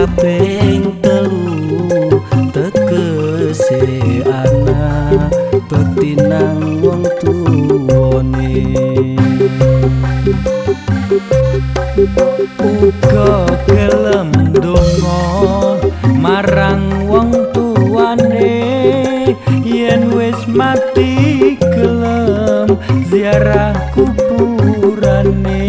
kaping telu. Tegese anak betinang wong tuwane uga gelem donga marang wong tuwane yen wis mati gelem ziarah kuburane